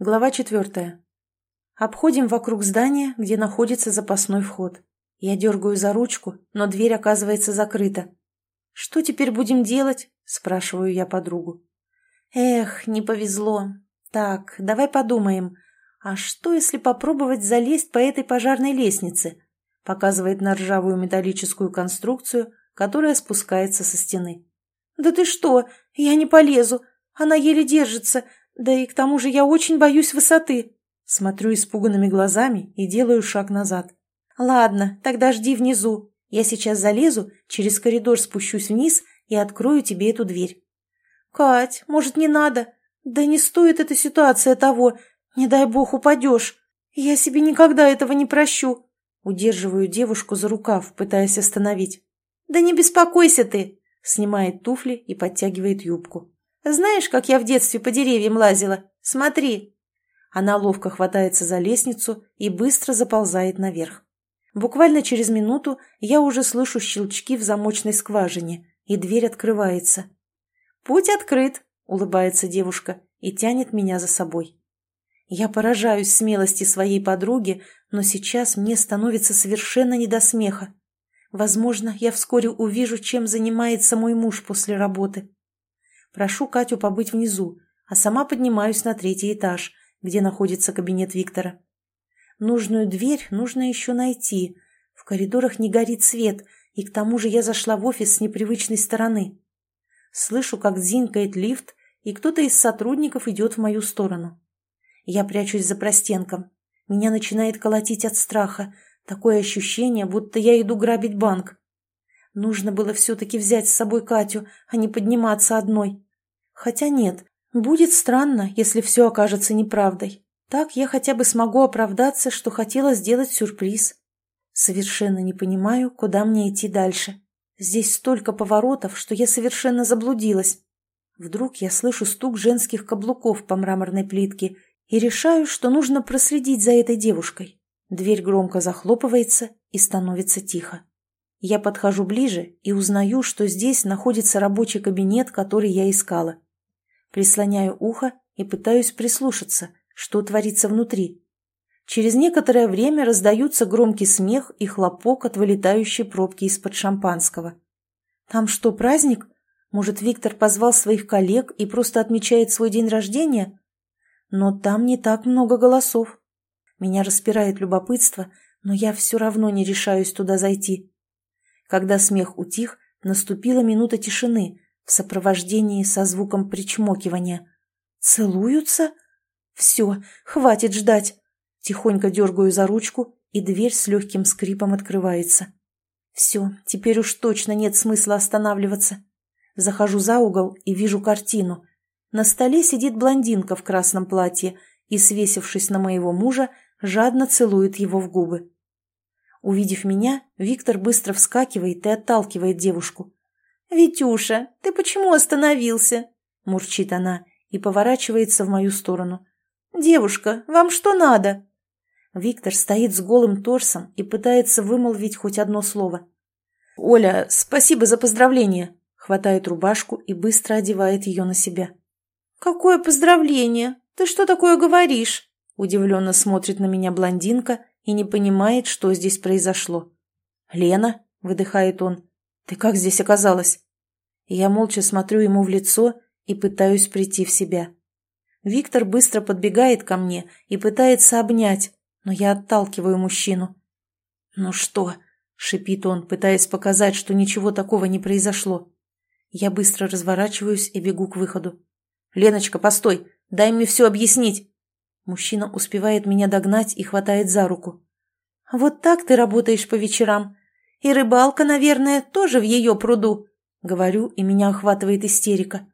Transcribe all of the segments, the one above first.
Глава четвертая. Обходим вокруг здания, где находится запасной вход. Я дергаю за ручку, но дверь оказывается закрыта. «Что теперь будем делать?» – спрашиваю я подругу. «Эх, не повезло. Так, давай подумаем. А что, если попробовать залезть по этой пожарной лестнице?» Показывает на ржавую металлическую конструкцию, которая спускается со стены. «Да ты что? Я не полезу. Она еле держится. Да и к тому же я очень боюсь высоты. Смотрю испуганными глазами и делаю шаг назад. Ладно, тогда жди внизу. Я сейчас залезу, через коридор спущусь вниз и открою тебе эту дверь. Кать, может, не надо? Да не стоит эта ситуация того. Не дай бог упадешь. Я себе никогда этого не прощу. Удерживаю девушку за рукав, пытаясь остановить. «Да не беспокойся ты!» Снимает туфли и подтягивает юбку. Знаешь, как я в детстве по деревьям лазила? Смотри!» Она ловко хватается за лестницу и быстро заползает наверх. Буквально через минуту я уже слышу щелчки в замочной скважине, и дверь открывается. «Путь открыт!» — улыбается девушка и тянет меня за собой. Я поражаюсь смелости своей подруги, но сейчас мне становится совершенно не до смеха. Возможно, я вскоре увижу, чем занимается мой муж после работы. Прошу Катю побыть внизу, а сама поднимаюсь на третий этаж, где находится кабинет Виктора. Нужную дверь нужно еще найти. В коридорах не горит свет, и к тому же я зашла в офис с непривычной стороны. Слышу, как дзинкает лифт, и кто-то из сотрудников идет в мою сторону. Я прячусь за простенком. Меня начинает колотить от страха. Такое ощущение, будто я иду грабить банк. Нужно было все-таки взять с собой Катю, а не подниматься одной. Хотя нет, будет странно, если все окажется неправдой. Так я хотя бы смогу оправдаться, что хотела сделать сюрприз. Совершенно не понимаю, куда мне идти дальше. Здесь столько поворотов, что я совершенно заблудилась. Вдруг я слышу стук женских каблуков по мраморной плитке и решаю, что нужно проследить за этой девушкой. Дверь громко захлопывается и становится тихо. Я подхожу ближе и узнаю, что здесь находится рабочий кабинет, который я искала. Прислоняю ухо и пытаюсь прислушаться, что творится внутри. Через некоторое время раздаются громкий смех и хлопок от вылетающей пробки из-под шампанского. «Там что, праздник? Может, Виктор позвал своих коллег и просто отмечает свой день рождения? Но там не так много голосов. Меня распирает любопытство, но я все равно не решаюсь туда зайти. Когда смех утих, наступила минута тишины, в сопровождении со звуком причмокивания. «Целуются? Все, хватит ждать!» Тихонько дергаю за ручку, и дверь с легким скрипом открывается. «Все, теперь уж точно нет смысла останавливаться». Захожу за угол и вижу картину. На столе сидит блондинка в красном платье и, свесившись на моего мужа, жадно целует его в губы. Увидев меня, Виктор быстро вскакивает и отталкивает девушку. «Витюша, ты почему остановился?» – мурчит она и поворачивается в мою сторону. «Девушка, вам что надо?» Виктор стоит с голым торсом и пытается вымолвить хоть одно слово. «Оля, спасибо за поздравление!» Хватает рубашку и быстро одевает ее на себя. «Какое поздравление? Ты что такое говоришь?» Удивленно смотрит на меня блондинка и не понимает, что здесь произошло. «Лена?» – выдыхает он. «Ты как здесь оказалась?» Я молча смотрю ему в лицо и пытаюсь прийти в себя. Виктор быстро подбегает ко мне и пытается обнять, но я отталкиваю мужчину. «Ну что?» – шипит он, пытаясь показать, что ничего такого не произошло. Я быстро разворачиваюсь и бегу к выходу. «Леночка, постой! Дай мне все объяснить!» Мужчина успевает меня догнать и хватает за руку. «Вот так ты работаешь по вечерам. И рыбалка, наверное, тоже в ее пруду», — говорю, и меня охватывает истерика.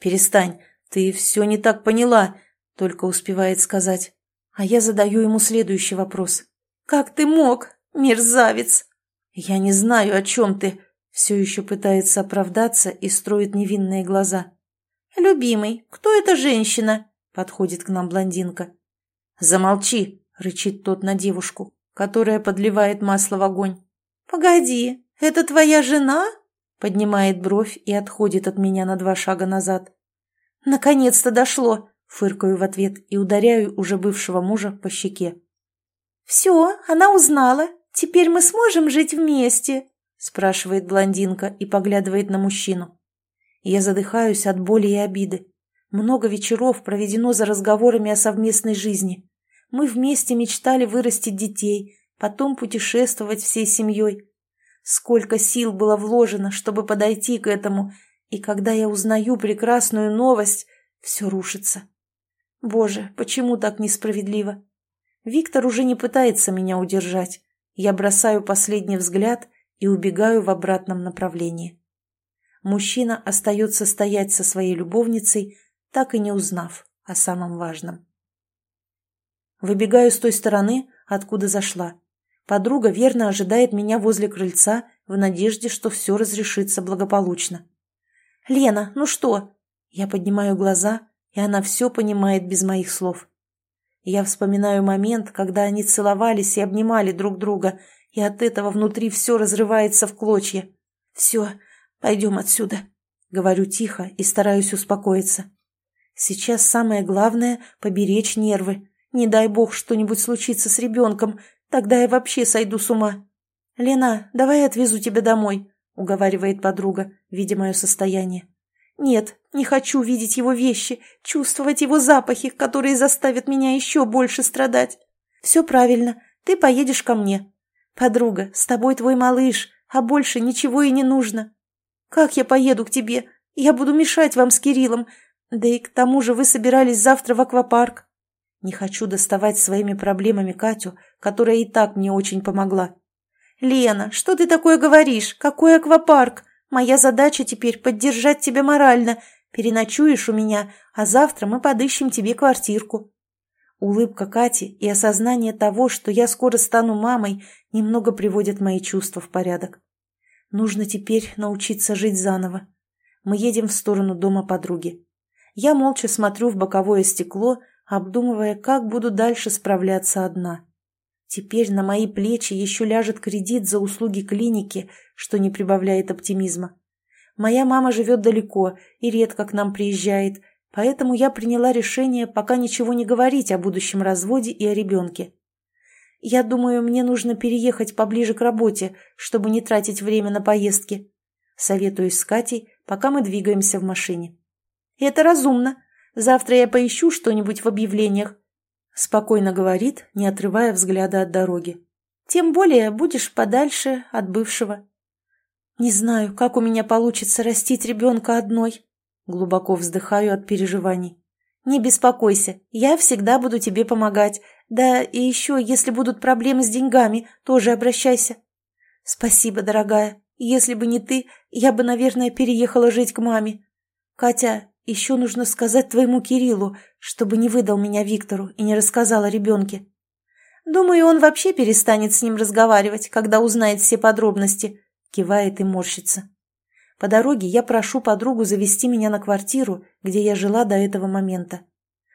«Перестань, ты все не так поняла», — только успевает сказать. А я задаю ему следующий вопрос. «Как ты мог, мерзавец?» «Я не знаю, о чем ты», — все еще пытается оправдаться и строит невинные глаза. «Любимый, кто эта женщина?» — подходит к нам блондинка. «Замолчи», — рычит тот на девушку, которая подливает масло в огонь. «Погоди, это твоя жена?» Поднимает бровь и отходит от меня на два шага назад. «Наконец-то дошло. Фыркаю в ответ и ударяю уже бывшего мужа по щеке. «Все, она узнала. Теперь мы сможем жить вместе?» спрашивает блондинка и поглядывает на мужчину. Я задыхаюсь от боли и обиды. Много вечеров проведено за разговорами о совместной жизни. Мы вместе мечтали вырастить детей, потом путешествовать всей семьей. Сколько сил было вложено, чтобы подойти к этому, и когда я узнаю прекрасную новость, все рушится. Боже, почему так несправедливо? Виктор уже не пытается меня удержать. Я бросаю последний взгляд и убегаю в обратном направлении. Мужчина остается стоять со своей любовницей, так и не узнав о самом важном. Выбегаю с той стороны, откуда зашла. Подруга верно ожидает меня возле крыльца в надежде, что все разрешится благополучно. «Лена, ну что?» Я поднимаю глаза, и она все понимает без моих слов. Я вспоминаю момент, когда они целовались и обнимали друг друга, и от этого внутри все разрывается в клочья. «Все, пойдем отсюда», — говорю тихо и стараюсь успокоиться. Сейчас самое главное — поберечь нервы. Не дай бог что-нибудь случится с ребенком, тогда я вообще сойду с ума. «Лена, давай отвезу тебя домой», — уговаривает подруга, видя мое состояние. «Нет, не хочу видеть его вещи, чувствовать его запахи, которые заставят меня еще больше страдать. Все правильно, ты поедешь ко мне. Подруга, с тобой твой малыш, а больше ничего и не нужно. Как я поеду к тебе? Я буду мешать вам с Кириллом. Да и к тому же вы собирались завтра в аквапарк. Не хочу доставать своими проблемами Катю, которая и так мне очень помогла. «Лена, что ты такое говоришь? Какой аквапарк? Моя задача теперь поддержать тебя морально. Переночуешь у меня, а завтра мы подыщем тебе квартирку». Улыбка Кати и осознание того, что я скоро стану мамой, немного приводят мои чувства в порядок. Нужно теперь научиться жить заново. Мы едем в сторону дома подруги. Я молча смотрю в боковое стекло, обдумывая, как буду дальше справляться одна. Теперь на мои плечи еще ляжет кредит за услуги клиники, что не прибавляет оптимизма. Моя мама живет далеко и редко к нам приезжает, поэтому я приняла решение пока ничего не говорить о будущем разводе и о ребенке. Я думаю, мне нужно переехать поближе к работе, чтобы не тратить время на поездки. Советуюсь с Катей, пока мы двигаемся в машине. Это разумно. Завтра я поищу что-нибудь в объявлениях, Спокойно говорит, не отрывая взгляда от дороги. Тем более будешь подальше от бывшего. Не знаю, как у меня получится растить ребенка одной. Глубоко вздыхаю от переживаний. Не беспокойся, я всегда буду тебе помогать. Да и еще, если будут проблемы с деньгами, тоже обращайся. Спасибо, дорогая. Если бы не ты, я бы, наверное, переехала жить к маме. Катя, еще нужно сказать твоему Кириллу, чтобы не выдал меня Виктору и не рассказал о ребенке. Думаю, он вообще перестанет с ним разговаривать, когда узнает все подробности. Кивает и морщится. По дороге я прошу подругу завести меня на квартиру, где я жила до этого момента.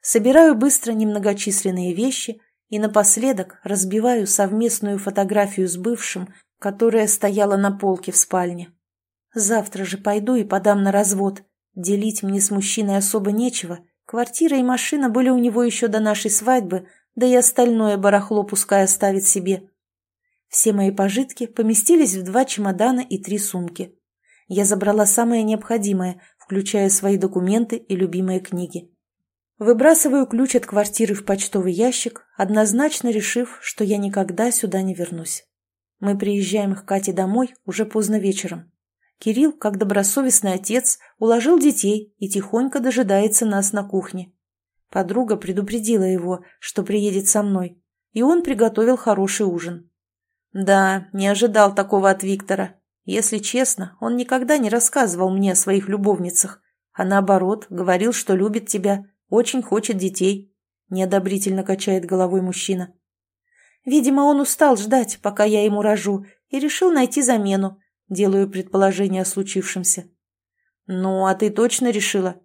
Собираю быстро немногочисленные вещи и напоследок разбиваю совместную фотографию с бывшим, которая стояла на полке в спальне. Завтра же пойду и подам на развод, Делить мне с мужчиной особо нечего. Квартира и машина были у него еще до нашей свадьбы, да и остальное барахло пускай оставит себе. Все мои пожитки поместились в два чемодана и три сумки. Я забрала самое необходимое, включая свои документы и любимые книги. Выбрасываю ключ от квартиры в почтовый ящик, однозначно решив, что я никогда сюда не вернусь. Мы приезжаем к Кате домой уже поздно вечером. Кирилл, как добросовестный отец, уложил детей и тихонько дожидается нас на кухне. Подруга предупредила его, что приедет со мной, и он приготовил хороший ужин. Да, не ожидал такого от Виктора. Если честно, он никогда не рассказывал мне о своих любовницах, а наоборот, говорил, что любит тебя, очень хочет детей. Неодобрительно качает головой мужчина. Видимо, он устал ждать, пока я ему рожу, и решил найти замену, Делаю предположение о случившемся. «Ну, а ты точно решила?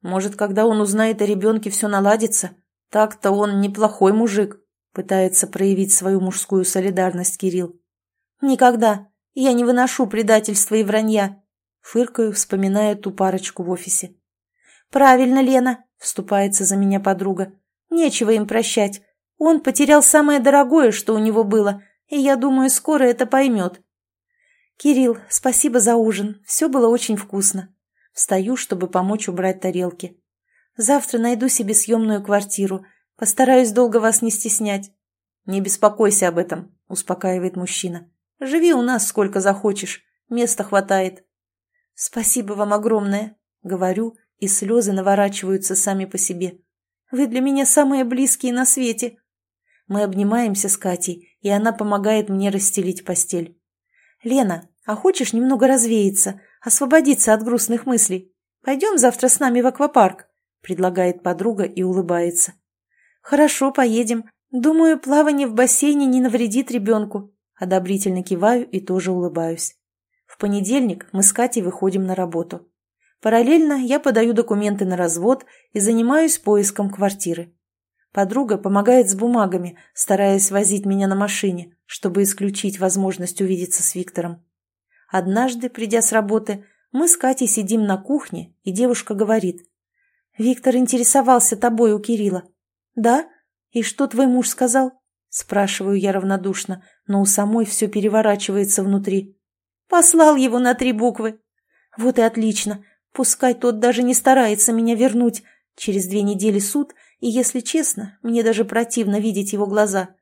Может, когда он узнает о ребенке, все наладится? Так-то он неплохой мужик», — пытается проявить свою мужскую солидарность Кирилл. «Никогда. Я не выношу предательства и вранья», — фыркаю, вспоминая ту парочку в офисе. «Правильно, Лена», — вступается за меня подруга. «Нечего им прощать. Он потерял самое дорогое, что у него было, и я думаю, скоро это поймет». «Кирилл, спасибо за ужин. Все было очень вкусно». Встаю, чтобы помочь убрать тарелки. «Завтра найду себе съемную квартиру. Постараюсь долго вас не стеснять». «Не беспокойся об этом», — успокаивает мужчина. «Живи у нас сколько захочешь. Места хватает». «Спасибо вам огромное», — говорю, и слезы наворачиваются сами по себе. «Вы для меня самые близкие на свете». Мы обнимаемся с Катей, и она помогает мне расстелить постель. «Лена, а хочешь немного развеяться, освободиться от грустных мыслей? Пойдем завтра с нами в аквапарк», — предлагает подруга и улыбается. «Хорошо, поедем. Думаю, плавание в бассейне не навредит ребенку». Одобрительно киваю и тоже улыбаюсь. В понедельник мы с Катей выходим на работу. Параллельно я подаю документы на развод и занимаюсь поиском квартиры. Подруга помогает с бумагами, стараясь возить меня на машине, чтобы исключить возможность увидеться с Виктором. Однажды, придя с работы, мы с Катей сидим на кухне, и девушка говорит. «Виктор интересовался тобой у Кирилла». «Да? И что твой муж сказал?» Спрашиваю я равнодушно, но у самой все переворачивается внутри. Послал его на три буквы. Вот и отлично. Пускай тот даже не старается меня вернуть. Через две недели суд, и, если честно, мне даже противно видеть его глаза.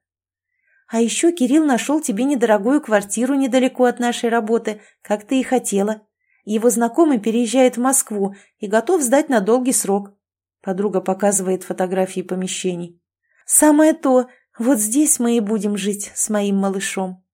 А еще Кирилл нашел тебе недорогую квартиру недалеко от нашей работы, как ты и хотела. Его знакомый переезжает в Москву и готов сдать на долгий срок. Подруга показывает фотографии помещений. Самое то, вот здесь мы и будем жить с моим малышом.